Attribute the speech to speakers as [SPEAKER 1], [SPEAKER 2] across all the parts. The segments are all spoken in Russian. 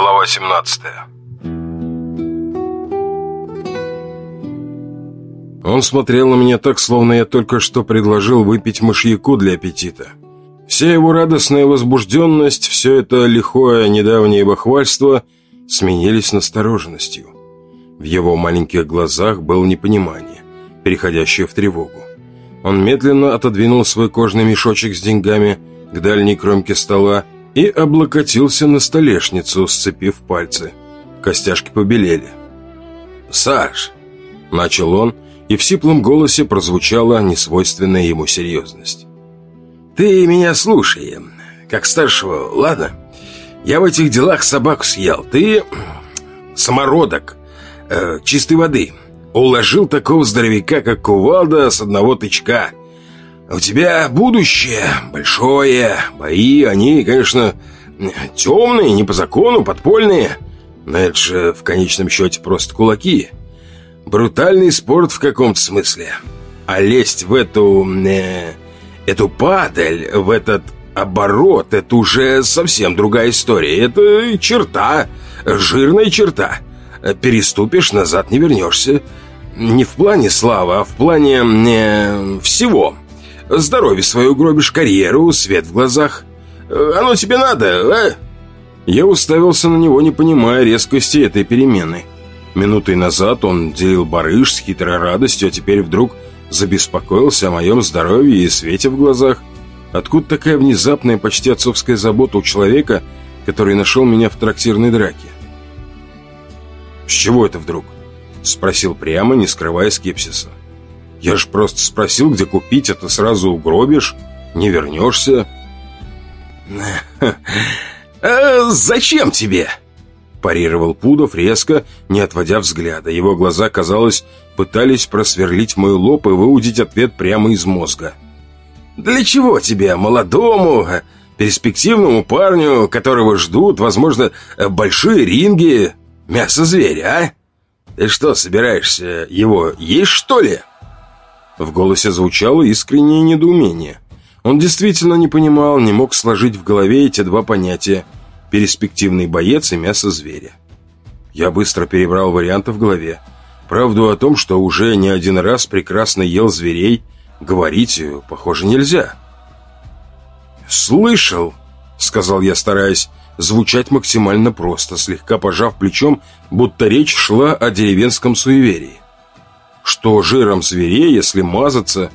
[SPEAKER 1] Глава 17 Он смотрел на меня так, словно я только что предложил выпить мышьяку для аппетита. Вся его радостная возбужденность, все это лихое недавнее бахвальство сменились настороженностью. В его маленьких глазах было непонимание, переходящее в тревогу. Он медленно отодвинул свой кожный мешочек с деньгами к дальней кромке стола и облокотился на столешницу, сцепив пальцы. Костяшки побелели. «Саш!» – начал он, и в сиплом голосе прозвучала несвойственная ему серьезность. «Ты меня слушай, как старшего, ладно? Я в этих делах собаку съел. Ты самородок, э, чистой воды. Уложил такого здоровяка, как кувалда, с одного тычка. У тебя будущее большое. Бои, они, конечно, темные, не по закону, подпольные. Но это же в конечном счете просто кулаки. Брутальный спорт в каком-то смысле. А лезть в эту... Э, эту падаль, в этот оборот, это уже совсем другая история. Это черта, жирная черта. Переступишь, назад не вернешься. Не в плане славы, а в плане э, всего. Здоровье свое гробишь, карьеру, свет в глазах. Э, оно тебе надо, а? Я уставился на него, не понимая резкости этой перемены. Минутой назад он делил барыш с хитрой радостью, а теперь вдруг забеспокоился о моем здоровье и свете в глазах. Откуда такая внезапная, почти отцовская забота у человека, который нашел меня в трактирной драке? «С чего это вдруг?» Спросил прямо, не скрывая скепсиса. Я ж просто спросил, где купить, а ты сразу угробишь, не вернешься.
[SPEAKER 2] «А зачем тебе?»
[SPEAKER 1] Парировал Пудов резко, не отводя взгляда. Его глаза, казалось, пытались просверлить мой лоб и выудить ответ прямо из мозга.
[SPEAKER 2] «Для чего тебе, молодому, перспективному парню, которого ждут, возможно, большие ринги, мясо зверя, а? Ты что, собираешься его есть, что ли?»
[SPEAKER 1] В голосе звучало искреннее недоумение. Он действительно не понимал, не мог сложить в голове эти два понятия – перспективный боец и мясо зверя. Я быстро перебрал варианты в голове. Правду о том, что уже не один раз прекрасно ел зверей, говорить, похоже, нельзя.
[SPEAKER 2] «Слышал», — сказал я, стараясь звучать максимально просто, слегка пожав плечом, будто речь шла о деревенском суеверии
[SPEAKER 1] что жиром зверей, если мазаться,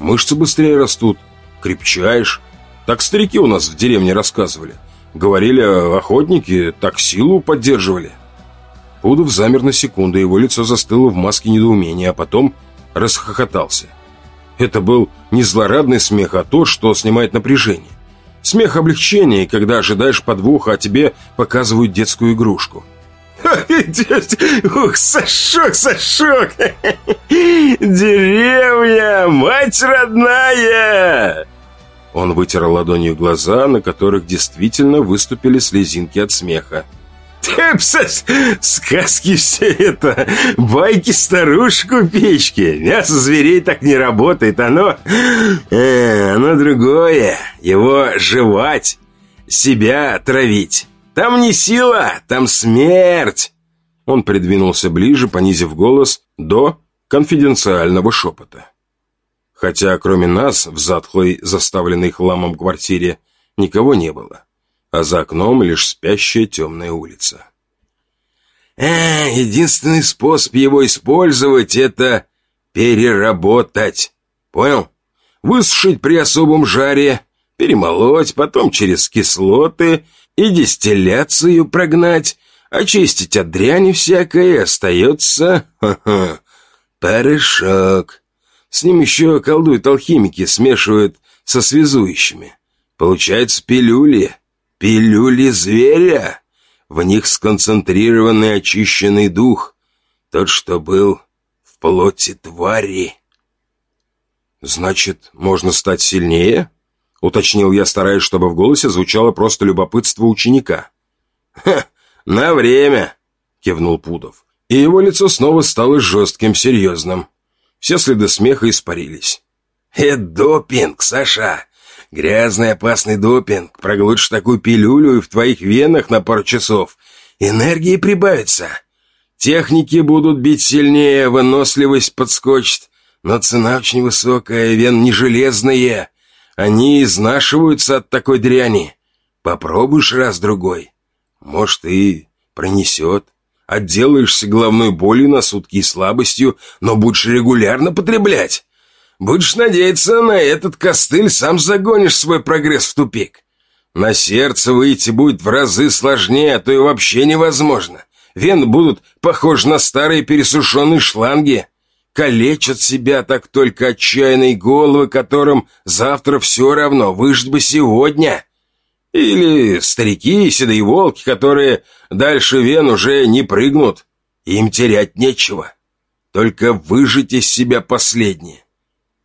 [SPEAKER 1] мышцы быстрее растут, крепчаешь. Так старики у нас в деревне рассказывали. Говорили, охотники так силу поддерживали. Пудов замер на секунду, его лицо застыло в маске недоумения, а потом расхохотался. Это был не злорадный смех, а тот, что снимает напряжение. Смех облегчения, когда ожидаешь подвоха, а тебе показывают детскую игрушку.
[SPEAKER 2] Ух, Сашок, Сашок! Деревня, мать родная!
[SPEAKER 1] Он вытер ладонью глаза, на которых действительно выступили слезинки от смеха.
[SPEAKER 2] Сказки все это, байки старушек у печки. Мясо зверей так не работает, оно... Э, оно другое. Его жевать, себя травить. Там не сила, там смерть!»
[SPEAKER 1] Он придвинулся ближе, понизив голос до конфиденциального шепота. Хотя кроме нас в затхлой, заставленной хламом квартире, никого не было, а за окном лишь спящая темная улица.
[SPEAKER 2] «Э, единственный способ его использовать — это переработать. Понял? Высушить при особом жаре, перемолоть, потом через кислоты и дистилляцию прогнать, очистить от дряни всякой, остается ха -ха, порошок. С ним еще колдуют алхимики, смешивают со связующими. Получается пилюли, пилюли зверя. В них сконцентрированный очищенный дух, тот, что был в плоти твари.
[SPEAKER 1] Значит, можно стать сильнее? Уточнил я, стараясь, чтобы в голосе звучало просто любопытство ученика.
[SPEAKER 2] «Ха, на время!» — кивнул Пудов. И его лицо снова стало жестким, серьезным. Все следы смеха испарились. «Это допинг, Саша! Грязный опасный допинг. Проглотишь такую пилюлю и в твоих венах на пару часов. энергии прибавится. Техники будут бить сильнее, выносливость подскочит, но цена очень высокая, вен не железные. Они изнашиваются от такой дряни. Попробуешь раз-другой. Может, и пронесет. Отделаешься головной болью на сутки и слабостью, но будешь регулярно потреблять. Будешь надеяться на этот костыль, сам загонишь свой прогресс в тупик. На сердце выйти будет в разы сложнее, а то и вообще невозможно. Вены будут похожи на старые пересушенные шланги. Калечат себя так только отчаянные головы, которым завтра все равно, выжить бы сегодня. Или старики, седые волки, которые дальше вен уже не прыгнут. Им терять нечего. Только выжить из себя последнее.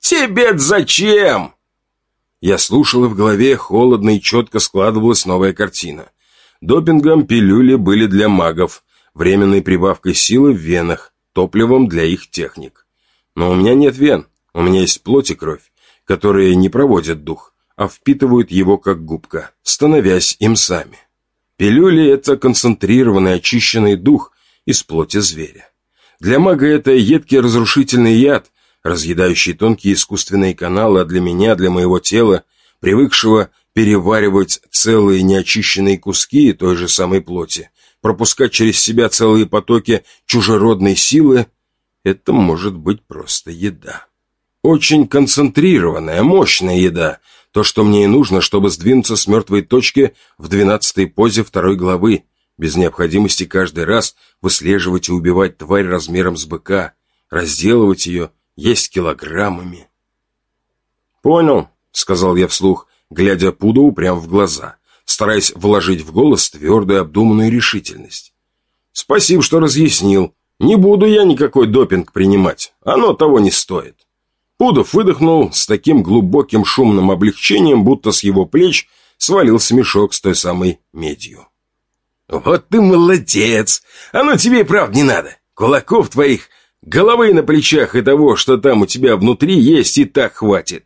[SPEAKER 2] тебе зачем? Я слушал, и в голове холодно и четко складывалась новая картина. Допингом пилюли были для магов, временной прибавкой силы в венах, топливом для их техник. Но у меня нет вен, у меня есть плоть и кровь, которые не проводят дух, а впитывают его как губка, становясь им сами. Пилюли – это концентрированный очищенный дух из плоти зверя. Для мага это едкий разрушительный яд, разъедающий тонкие искусственные каналы, а для меня, для моего тела, привыкшего переваривать целые неочищенные куски той же самой плоти, пропускать через себя целые потоки чужеродной силы, это может быть просто еда. Очень концентрированная, мощная еда, то, что мне и нужно, чтобы сдвинуться с мертвой точки в двенадцатой позе второй главы, без необходимости каждый раз выслеживать и убивать тварь размером с быка, разделывать ее, есть килограммами. «Понял», — сказал я вслух, глядя Пудову прямо в глаза, стараясь вложить в голос твердую обдуманную решительность. «Спасибо, что разъяснил. Не буду я никакой допинг принимать. Оно того не стоит». Пудов выдохнул с таким глубоким шумным облегчением, будто с его плеч свалился мешок с той самой медью. «Вот ты молодец! Оно тебе и правда не надо. Кулаков твоих Головы на плечах и того, что там у тебя внутри есть, и так хватит.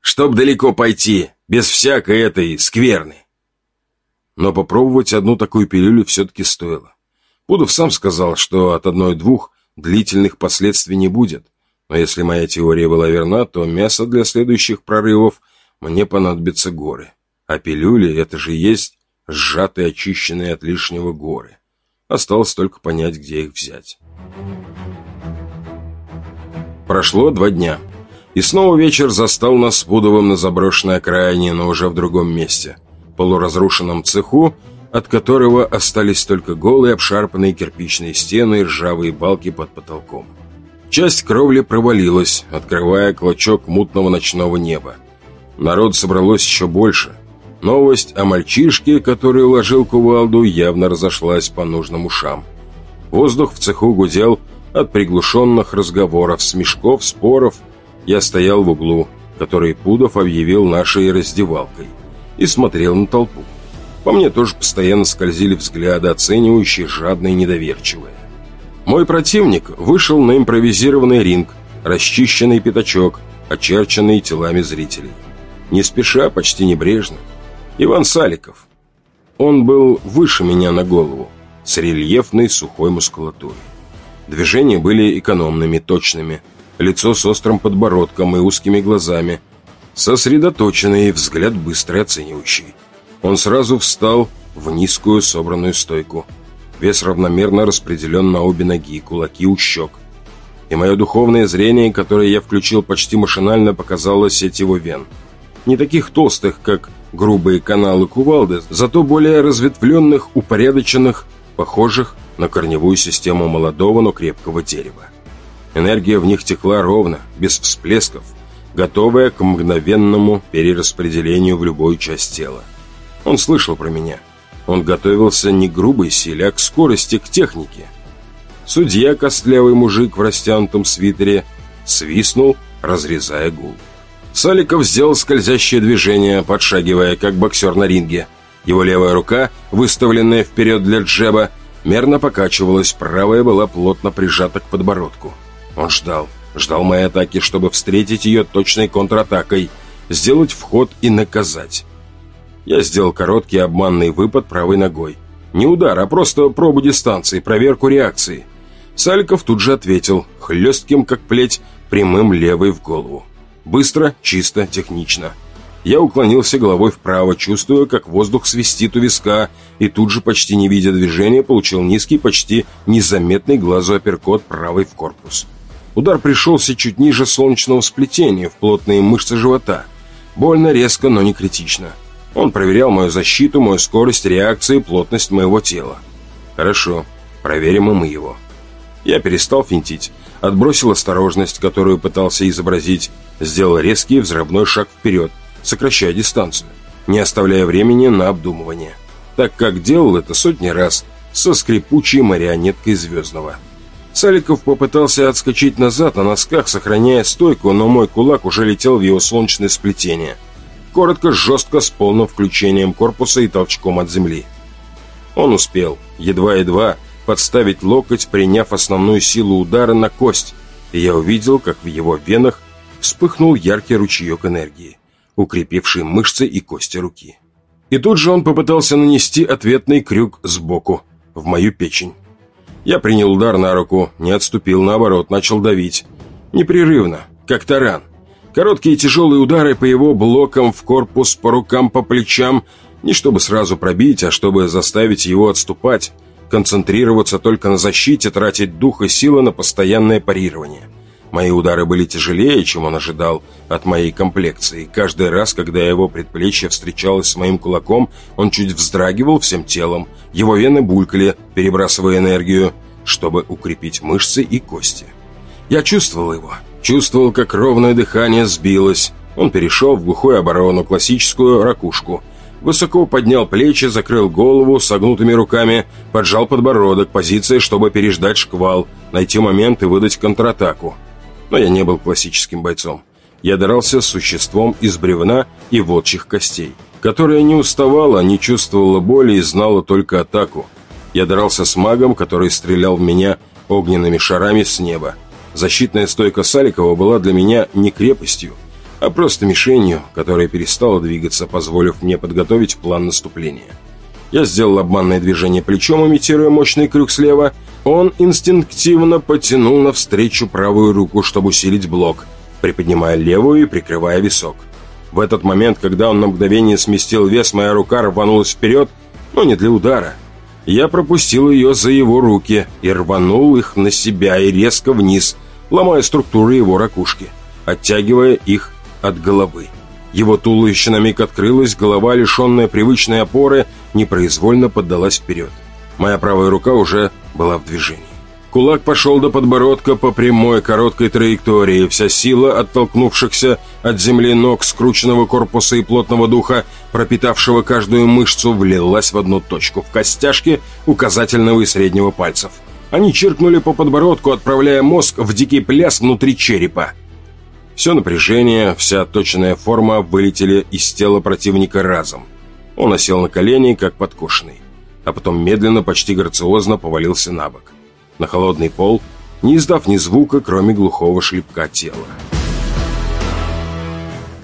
[SPEAKER 2] Чтоб далеко пойти, без всякой этой скверны. Но попробовать одну такую пилюлю все-таки стоило. Пудов сам сказал, что от одной-двух длительных последствий не будет. Но если моя теория была верна, то мясо для следующих прорывов мне понадобятся горы. А пилюли — это же есть сжатые, очищенные от лишнего горы. Осталось только понять, где их взять. Прошло два дня. И снова вечер застал нас с Пудовым на заброшенной окраине, но уже в другом месте. Полуразрушенном цеху, от которого остались только голые обшарпанные кирпичные стены и ржавые балки под потолком. Часть кровли провалилась, открывая клочок мутного ночного неба. Народ собралось еще больше. Новость о мальчишке, который уложил кувалду, явно разошлась по нужным ушам. Воздух в цеху гудел, от приглушенных разговоров, смешков, споров я стоял в углу, который Пудов объявил нашей раздевалкой, и смотрел на толпу. По мне тоже постоянно скользили взгляды, оценивающие, жадные недоверчивые. Мой противник вышел на импровизированный ринг, расчищенный пятачок, очерченный телами зрителей. Не спеша, почти небрежно. Иван Саликов. Он был выше меня на голову, с рельефной сухой мускулатурой. Движения были экономными, точными. Лицо с острым подбородком и узкими глазами. Сосредоточенный, взгляд быстрый, оценивающий. Он сразу встал в низкую собранную стойку. Вес равномерно распределен на обе ноги, кулаки у щек. И мое духовное зрение, которое я включил почти машинально, показало сеть его вен. Не таких толстых, как грубые каналы кувалды, зато более разветвленных, упорядоченных, похожих на корневую систему молодого, но крепкого дерева. Энергия в них текла ровно, без всплесков, готовая к мгновенному перераспределению в любую часть тела. Он слышал про меня. Он готовился не к грубой силе, а к скорости, к технике. Судья, костлявый мужик в растянутом свитере, свистнул, разрезая гул. Саликов сделал скользящее движение, подшагивая, как боксер на ринге. Его левая рука, выставленная вперед для джеба, мерно покачивалась, правая была плотно прижата к подбородку. Он ждал, ждал моей атаки, чтобы встретить ее точной контратакой, сделать вход и наказать. Я сделал короткий обманный выпад правой ногой.
[SPEAKER 1] Не удар, а просто пробу дистанции, проверку реакции. Саликов тут же ответил, хлестким, как плеть, прямым левой в голову. Быстро, чисто, технично. Я уклонился головой вправо, чувствуя, как воздух свистит у виска, и тут же, почти не видя движения, получил низкий, почти незаметный глазу апперкот правой в корпус. Удар пришелся чуть ниже солнечного сплетения, в плотные мышцы живота. Больно, резко, но не критично. Он проверял мою защиту, мою скорость реакции, плотность моего тела. Хорошо, проверим и мы его. Я перестал финтить, отбросил осторожность, которую пытался изобразить, сделал резкий взрывной шаг вперед, сокращая дистанцию, не оставляя времени на обдумывание, так как делал это сотни раз со скрипучей марионеткой Звездного. Саликов попытался отскочить назад на носках, сохраняя стойку, но мой кулак уже летел в его солнечное сплетение. Коротко, жестко, с полным включением корпуса и толчком от земли. Он успел, едва-едва, подставить локоть, приняв основную силу удара на кость, и я увидел, как в его венах вспыхнул яркий ручеек энергии, укрепивший мышцы и кости руки. И тут же он попытался нанести ответный крюк сбоку, в мою печень. Я принял удар на руку, не отступил, наоборот, начал давить. Непрерывно, как таран. Короткие тяжелые удары по его блокам в корпус, по рукам, по плечам, не чтобы сразу пробить, а чтобы заставить его отступать, концентрироваться только на защите, тратить дух и силы на постоянное парирование. Мои удары были тяжелее, чем он ожидал от моей комплекции. Каждый раз, когда его предплечье встречалось с моим кулаком, он чуть вздрагивал всем телом. Его вены булькали, перебрасывая энергию, чтобы укрепить мышцы и кости. Я чувствовал его. Чувствовал, как ровное дыхание сбилось. Он перешел в глухую оборону, классическую ракушку. Высоко поднял плечи, закрыл голову согнутыми руками, поджал подбородок, позиция, чтобы переждать шквал, найти момент и выдать контратаку. Но я не был классическим бойцом. Я дрался с существом из бревна и волчьих костей, которое не уставало, не чувствовало боли и знало только атаку. Я дрался с магом, который стрелял в меня огненными шарами с неба. Защитная стойка Саликова была для меня не крепостью, а просто мишенью, которая перестала двигаться, позволив мне подготовить план наступления. Я сделал обманное движение плечом, имитируя мощный крюк слева – он инстинктивно потянул навстречу правую руку, чтобы усилить блок, приподнимая левую и прикрывая висок. В этот момент, когда он на мгновение сместил вес, моя рука рванулась вперед, но не для удара. Я пропустил ее за его руки и рванул их на себя и резко вниз, ломая структуры его ракушки, оттягивая их от головы. Его туловище на миг открылось, голова, лишенная привычной опоры, непроизвольно поддалась вперед. Моя правая рука уже была в движении. Кулак пошел до подбородка по прямой короткой траектории. Вся сила оттолкнувшихся от земли ног, скрученного корпуса и плотного духа, пропитавшего каждую мышцу, влилась в одну точку, в костяшки указательного и среднего пальцев. Они чиркнули по подбородку, отправляя мозг в дикий пляс внутри черепа. Все напряжение, вся точная форма вылетели из тела противника разом. Он осел на колени, как подкошенный а потом медленно, почти грациозно повалился на бок. На холодный пол, не издав ни звука, кроме глухого шлепка тела.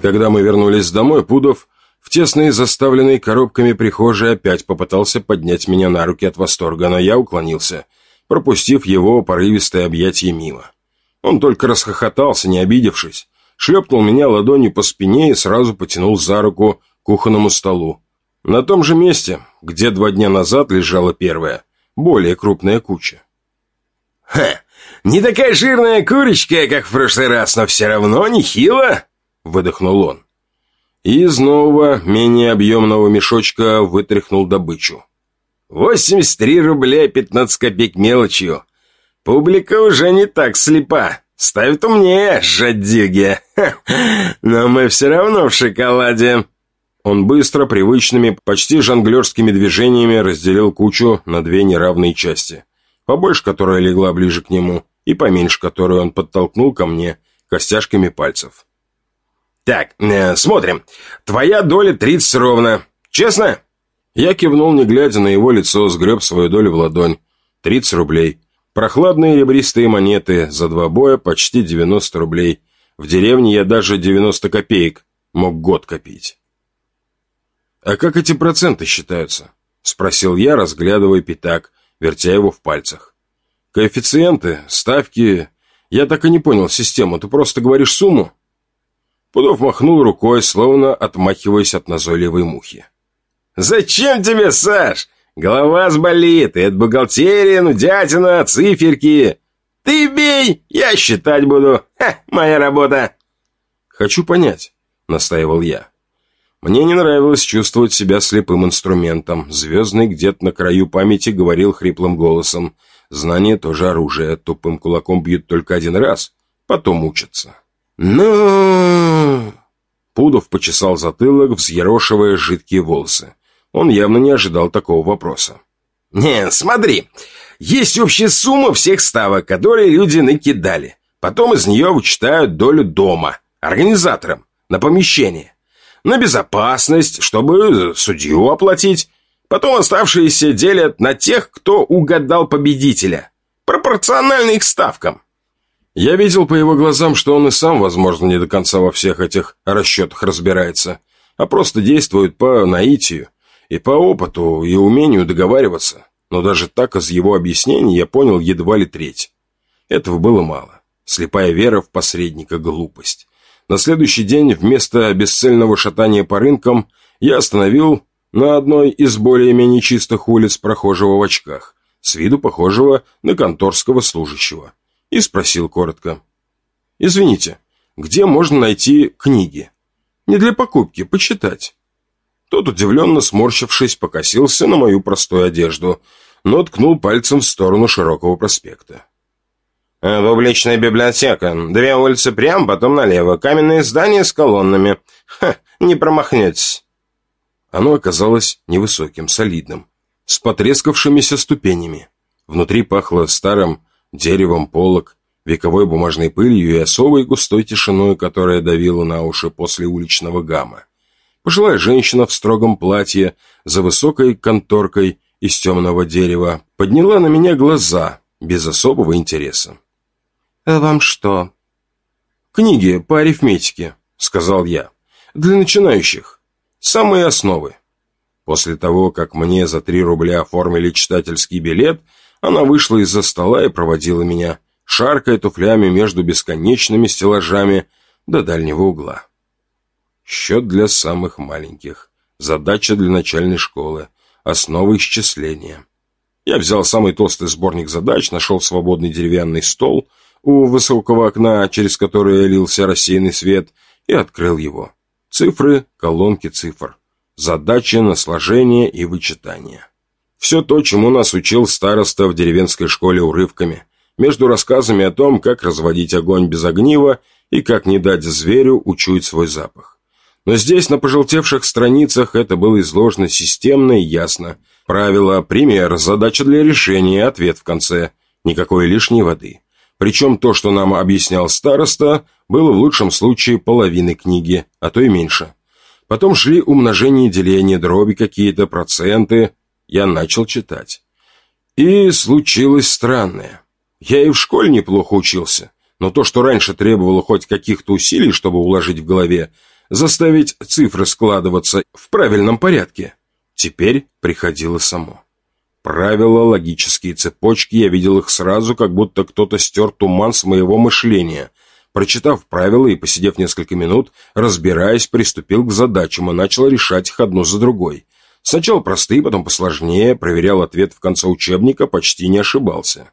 [SPEAKER 1] Когда мы вернулись домой, Пудов в тесной, заставленной коробками прихожей опять попытался поднять меня на руки от восторга, но я уклонился, пропустив его порывистое объятие мимо. Он только расхохотался, не обидевшись, шлепнул меня ладонью по спине и сразу потянул за руку к кухонному столу, на том же месте, где два дня назад лежала первая, более крупная куча.
[SPEAKER 2] «Ха! Не такая жирная курочка, как в прошлый раз, но все равно нехило!» — выдохнул он.
[SPEAKER 1] И из нового, менее объемного мешочка вытряхнул добычу.
[SPEAKER 2] «Восемьдесят три рубля пятнадцать копеек мелочью. Публика уже не так слепа. Ставит умнее, жадюги. Но мы все равно в шоколаде».
[SPEAKER 1] Он быстро, привычными, почти жонглерскими движениями разделил кучу на две неравные части. Побольше, которая легла ближе к нему, и поменьше, которую он подтолкнул ко мне костяшками пальцев.
[SPEAKER 2] «Так, э, смотрим. Твоя доля тридцать ровно. Честно?»
[SPEAKER 1] Я кивнул, не глядя на его лицо, сгреб свою долю в ладонь. Тридцать рублей. Прохладные ребристые монеты, за два боя почти девяносто рублей. В деревне я даже девяносто копеек мог год копить. «А как эти проценты считаются?» Спросил я, разглядывая пятак, вертя его в пальцах. Коэффициенты, ставки... Я так и не понял систему, ты просто говоришь сумму? Пудов махнул рукой, словно отмахиваясь от назойливой мухи.
[SPEAKER 2] «Зачем тебе, Саш? Голова сболит, и от бухгалтерии, ну дятина, циферки. Ты бей, я считать буду. Ха, моя работа!»
[SPEAKER 1] «Хочу понять», — настаивал я. Мне не нравилось чувствовать себя слепым инструментом. Звездный где-то на краю памяти говорил хриплым голосом. Знание тоже оружие. Тупым кулаком бьют только один раз. Потом учатся.
[SPEAKER 2] «Ну...»
[SPEAKER 1] Пудов почесал затылок, взъерошивая жидкие волосы. Он явно не ожидал такого вопроса.
[SPEAKER 2] «Не, смотри. Есть общая сумма всех ставок, которые люди накидали. Потом из нее вычитают долю дома, организаторам, на помещение на безопасность, чтобы судью оплатить. Потом оставшиеся делят на тех, кто угадал победителя. Пропорционально их ставкам.
[SPEAKER 1] Я видел по его глазам, что он и сам, возможно, не до конца во всех этих расчетах разбирается, а просто действует по наитию и по опыту и умению договариваться. Но даже так из его объяснений я понял едва ли треть. Этого было мало. Слепая вера в посредника – глупость. На следующий день вместо бесцельного шатания по рынкам я остановил на одной из более-менее чистых улиц прохожего в очках, с виду похожего на конторского служащего, и спросил коротко. «Извините, где можно найти книги? Не для покупки, почитать». Тот, удивленно сморщившись, покосился на мою простую одежду, но ткнул пальцем в сторону широкого проспекта.
[SPEAKER 2] Э, «Публичная библиотека. Две улицы прямо, потом налево. Каменное здание с колоннами. Ха, не промахнетесь».
[SPEAKER 1] Оно оказалось невысоким, солидным, с потрескавшимися ступенями. Внутри пахло старым деревом полок, вековой бумажной пылью и особой густой тишиной, которая давила на уши после уличного гамма. Пожилая женщина в строгом платье за высокой конторкой из темного дерева подняла на меня глаза без особого интереса.
[SPEAKER 2] «А вам что?»
[SPEAKER 1] «Книги по арифметике», — сказал я. «Для начинающих. Самые основы». После того, как мне за три рубля оформили читательский билет, она вышла из-за стола и проводила меня, шаркая туфлями между бесконечными стеллажами до дальнего угла. Счет для самых маленьких. Задача для начальной школы. Основы исчисления. Я взял самый толстый сборник задач, нашел свободный деревянный стол — у высокого окна, через которое лился рассеянный свет, и открыл его. Цифры, колонки цифр. Задачи на сложение и вычитание. Все то, чему нас учил староста в деревенской школе урывками, между рассказами о том, как разводить огонь без огнива и как не дать зверю учуять свой запах. Но здесь, на пожелтевших страницах, это было изложено системно и ясно. Правила, пример, задача для решения, ответ в конце. Никакой лишней воды. Причем то, что нам объяснял староста, было в лучшем случае половиной книги, а то и меньше. Потом шли умножение деление, дроби какие-то, проценты. Я начал читать. И случилось странное. Я и в школе неплохо учился, но то, что раньше требовало хоть каких-то усилий, чтобы уложить в голове, заставить цифры складываться в правильном порядке, теперь приходило само. Правила, логические цепочки, я видел их сразу, как будто кто-то стер туман с моего мышления. Прочитав правила и посидев несколько минут, разбираясь, приступил к задачам и начал решать их одну за другой. Сначала простые, потом посложнее, проверял ответ в конце учебника, почти не ошибался.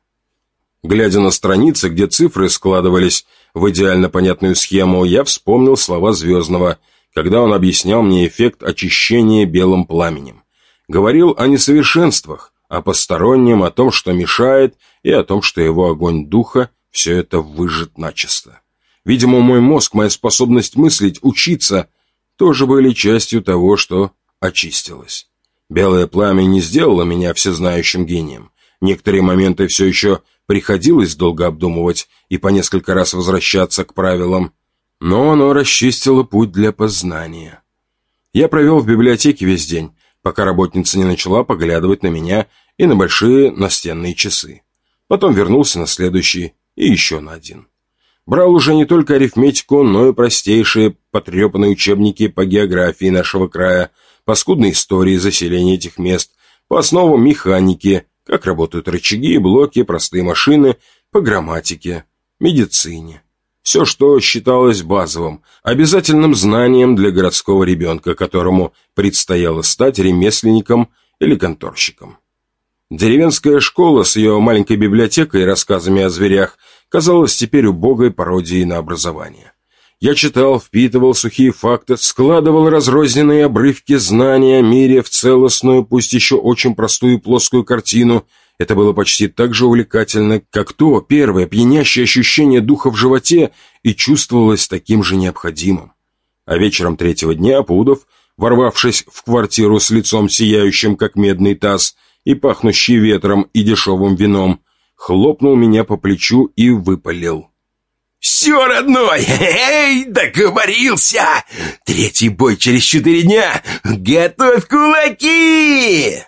[SPEAKER 1] Глядя на страницы, где цифры складывались в идеально понятную схему, я вспомнил слова Звездного, когда он объяснял мне эффект очищения белым пламенем. Говорил о несовершенствах, о постороннем, о том, что мешает, и о том, что его огонь духа все это выжжет начисто. Видимо, мой мозг, моя способность мыслить, учиться, тоже были частью того, что очистилось. Белое пламя не сделало меня всезнающим гением. Некоторые моменты все еще приходилось долго обдумывать и по несколько раз возвращаться к правилам, но оно расчистило путь для познания. Я провел в библиотеке весь день, пока работница не начала поглядывать на меня и на большие настенные часы. Потом вернулся на следующий и еще на один. Брал уже не только арифметику, но и простейшие потрепанные учебники по географии нашего края, по скудной истории заселения этих мест, по основам механики, как работают рычаги блоки, простые машины, по грамматике, медицине. Все, что считалось базовым, обязательным знанием для городского ребенка, которому предстояло стать ремесленником или конторщиком. Деревенская школа с ее маленькой библиотекой и рассказами о зверях казалась теперь убогой пародией на образование. Я читал, впитывал сухие факты, складывал разрозненные обрывки знаний о мире в целостную, пусть еще очень простую плоскую картину. Это было почти так же увлекательно, как то первое пьянящее ощущение духа в животе и чувствовалось таким же необходимым. А вечером третьего дня Пудов, ворвавшись в квартиру с лицом сияющим, как медный таз, и пахнущий ветром и дешевым вином, хлопнул меня по плечу и выпалил.
[SPEAKER 2] «Все, родной! Эй, договорился! Третий бой через четыре дня! Готовь кулаки!»